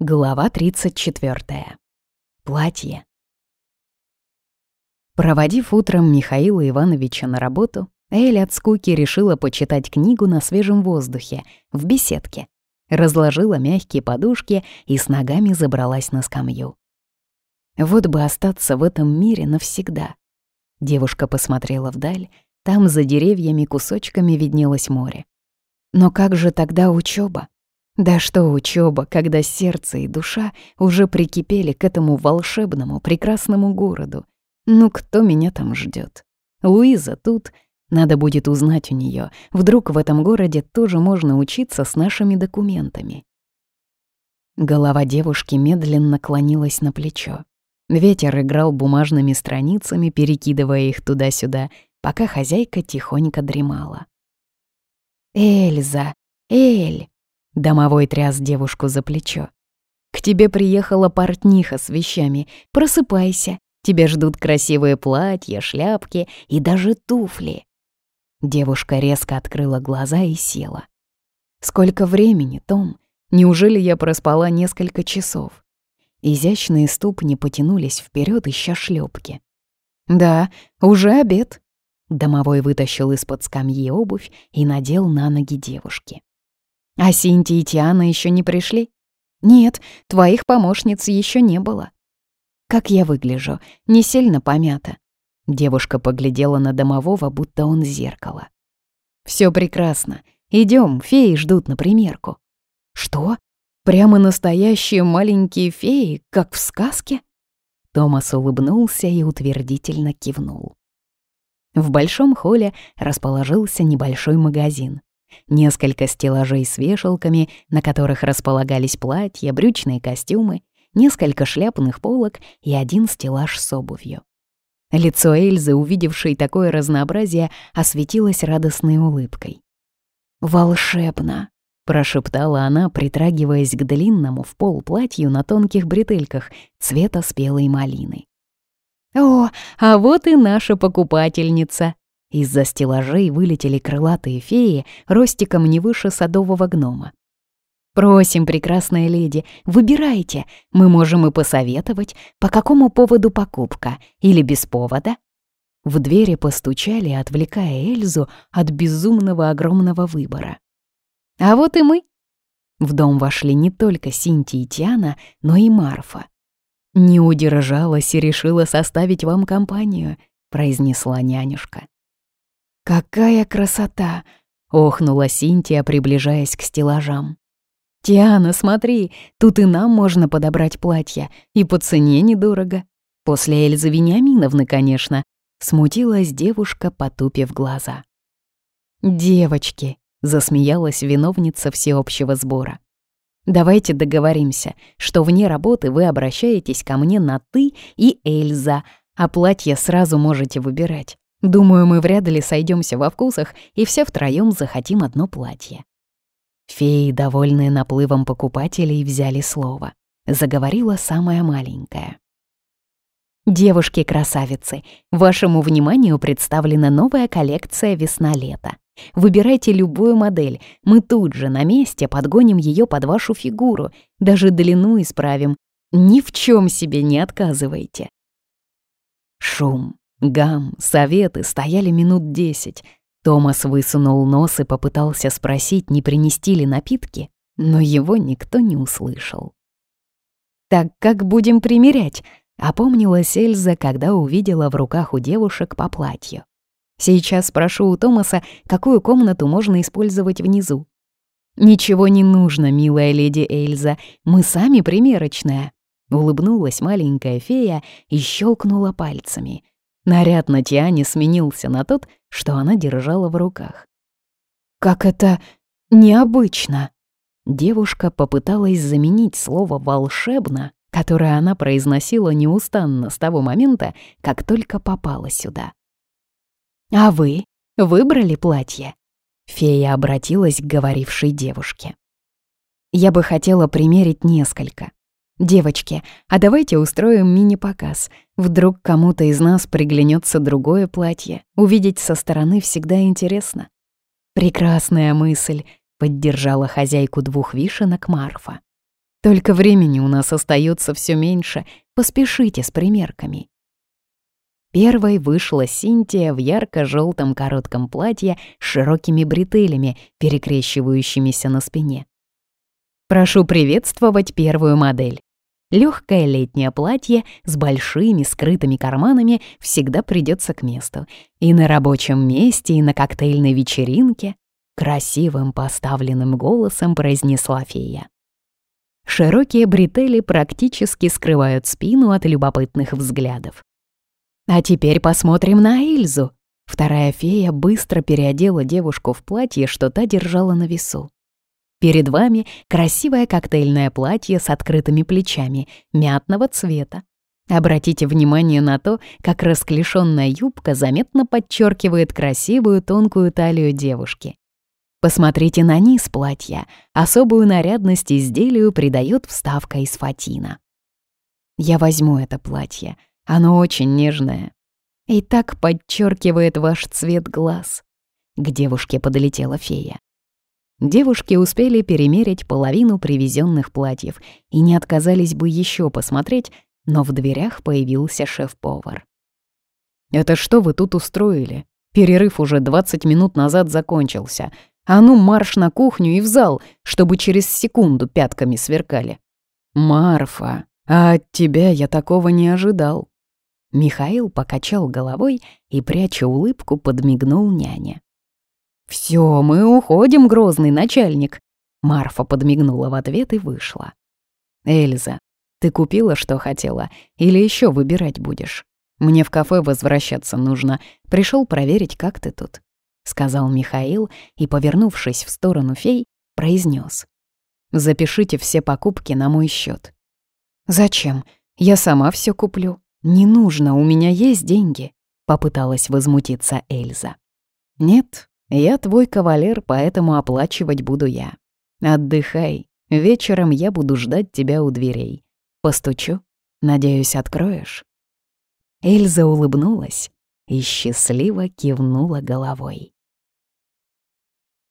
Глава 34. Платье. Проводив утром Михаила Ивановича на работу, Эль от скуки решила почитать книгу на свежем воздухе, в беседке. Разложила мягкие подушки и с ногами забралась на скамью. Вот бы остаться в этом мире навсегда. Девушка посмотрела вдаль, там за деревьями кусочками виднелось море. Но как же тогда учеба? Да что учеба, когда сердце и душа уже прикипели к этому волшебному, прекрасному городу. Ну кто меня там ждет? Луиза тут. Надо будет узнать у нее. Вдруг в этом городе тоже можно учиться с нашими документами. Голова девушки медленно клонилась на плечо. Ветер играл бумажными страницами, перекидывая их туда-сюда, пока хозяйка тихонько дремала. «Эльза! Эль!» Домовой тряс девушку за плечо. «К тебе приехала портниха с вещами. Просыпайся. Тебя ждут красивые платья, шляпки и даже туфли». Девушка резко открыла глаза и села. «Сколько времени, Том? Неужели я проспала несколько часов?» Изящные ступни потянулись вперед, ища шлепки. «Да, уже обед». Домовой вытащил из-под скамьи обувь и надел на ноги девушки. А Синти и Тиана еще не пришли? Нет, твоих помощниц еще не было. Как я выгляжу? Не сильно помята. Девушка поглядела на домового, будто он зеркало. Все прекрасно. Идем, феи ждут на примерку. Что? Прямо настоящие маленькие феи, как в сказке? Томас улыбнулся и утвердительно кивнул. В большом холле расположился небольшой магазин. Несколько стеллажей с вешалками, на которых располагались платья, брючные костюмы, несколько шляпных полок и один стеллаж с обувью. Лицо Эльзы, увидевшей такое разнообразие, осветилось радостной улыбкой. «Волшебно!» — прошептала она, притрагиваясь к длинному в пол платью на тонких бретельках цвета спелой малины. «О, а вот и наша покупательница!» Из-за стеллажей вылетели крылатые феи ростиком не выше садового гнома. «Просим, прекрасная леди, выбирайте. Мы можем и посоветовать, по какому поводу покупка, или без повода». В двери постучали, отвлекая Эльзу от безумного огромного выбора. «А вот и мы». В дом вошли не только Синти и Тиана, но и Марфа. «Не удержалась и решила составить вам компанию», — произнесла нянюшка. «Какая красота!» — охнула Синтия, приближаясь к стеллажам. «Тиана, смотри, тут и нам можно подобрать платья, и по цене недорого. После Эльзы Вениаминовны, конечно», — смутилась девушка, потупив глаза. «Девочки», — засмеялась виновница всеобщего сбора. «Давайте договоримся, что вне работы вы обращаетесь ко мне на «ты» и «Эльза», а платье сразу можете выбирать. Думаю, мы вряд ли сойдемся во вкусах и все втроем захотим одно платье. Феи, довольные наплывом покупателей, взяли слово. Заговорила самая маленькая. Девушки-красавицы, вашему вниманию представлена новая коллекция «Весна-лето». Выбирайте любую модель, мы тут же на месте подгоним ее под вашу фигуру, даже длину исправим. Ни в чем себе не отказывайте. Шум, Гам, советы стояли минут десять. Томас высунул нос и попытался спросить, не принести ли напитки, но его никто не услышал. «Так как будем примерять?» — опомнилась Эльза, когда увидела в руках у девушек по платью. «Сейчас спрошу у Томаса, какую комнату можно использовать внизу». «Ничего не нужно, милая леди Эльза, мы сами примерочная», — улыбнулась маленькая фея и щелкнула пальцами — Наряд на Тиане сменился на тот, что она держала в руках. «Как это необычно!» Девушка попыталась заменить слово «волшебно», которое она произносила неустанно с того момента, как только попала сюда. «А вы выбрали платье?» Фея обратилась к говорившей девушке. «Я бы хотела примерить несколько. «Девочки, а давайте устроим мини-показ. Вдруг кому-то из нас приглянется другое платье. Увидеть со стороны всегда интересно». «Прекрасная мысль», — поддержала хозяйку двух вишенок Марфа. Только времени у нас остается все меньше, поспешите с примерками». Первой вышла Синтия в ярко-желтом коротком платье с широкими бретелями, перекрещивающимися на спине. «Прошу приветствовать первую модель. Легкое летнее платье с большими скрытыми карманами всегда придется к месту. И на рабочем месте, и на коктейльной вечеринке. Красивым поставленным голосом произнесла фея. Широкие бретели практически скрывают спину от любопытных взглядов. А теперь посмотрим на Эльзу. Вторая фея быстро переодела девушку в платье, что та держала на весу. Перед вами красивое коктейльное платье с открытыми плечами, мятного цвета. Обратите внимание на то, как расклешенная юбка заметно подчеркивает красивую тонкую талию девушки. Посмотрите на низ платья. Особую нарядность изделию придает вставка из фатина. Я возьму это платье. Оно очень нежное. И так подчеркивает ваш цвет глаз. К девушке подлетела фея. Девушки успели перемерить половину привезенных платьев и не отказались бы еще посмотреть, но в дверях появился шеф-повар. «Это что вы тут устроили? Перерыв уже 20 минут назад закончился. А ну марш на кухню и в зал, чтобы через секунду пятками сверкали». «Марфа, а от тебя я такого не ожидал». Михаил покачал головой и, пряча улыбку, подмигнул няне. «Все, мы уходим, грозный начальник!» Марфа подмигнула в ответ и вышла. «Эльза, ты купила, что хотела, или еще выбирать будешь? Мне в кафе возвращаться нужно. Пришел проверить, как ты тут», — сказал Михаил и, повернувшись в сторону фей, произнес: «Запишите все покупки на мой счет. «Зачем? Я сама все куплю. Не нужно, у меня есть деньги», — попыталась возмутиться Эльза. «Нет, я твой кавалер, поэтому оплачивать буду я. Отдыхай. Вечером я буду ждать тебя у дверей. Постучу. Надеюсь, откроешь?» Эльза улыбнулась и счастливо кивнула головой.